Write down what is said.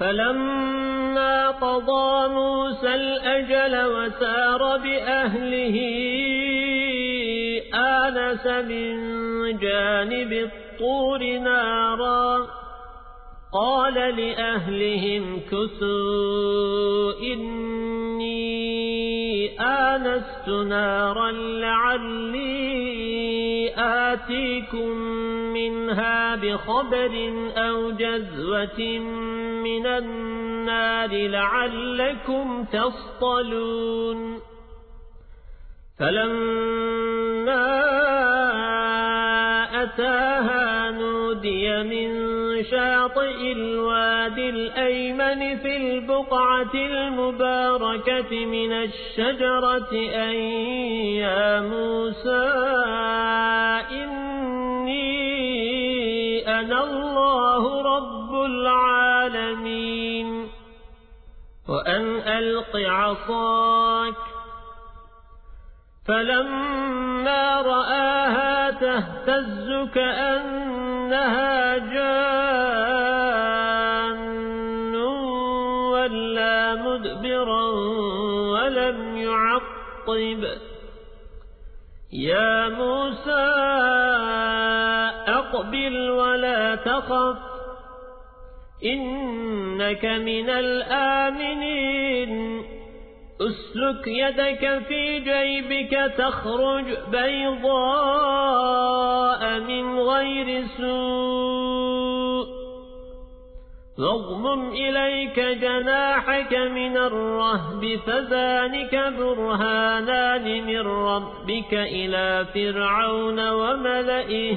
فلما قضى موسى الأجل وسار بأهله آنس من جانب الطور نارا. قال لأهلهم كثوا إني آنست نارا لعلي آتيكم منها بخبر أو جذوة من النار لعلكم تصطلون. فلما أتاها نودي من شاطئ الواد الأيمن في البقعة المباركة من الشجرة أن يا موسى الله رب العالمين. وأن ألق عصاك. فلما رآها تهتز كأنها جان. ولا مدبرا ولم يعقب. يا موسى أقبل ولا تخف. إنك من الآمنين. أسلك يدك في جيبك تخرج بيضاء من غير سوء. واضمم إليك جناحك من الرهب فذلك برهانان من ربك إلى فرعون وملئه.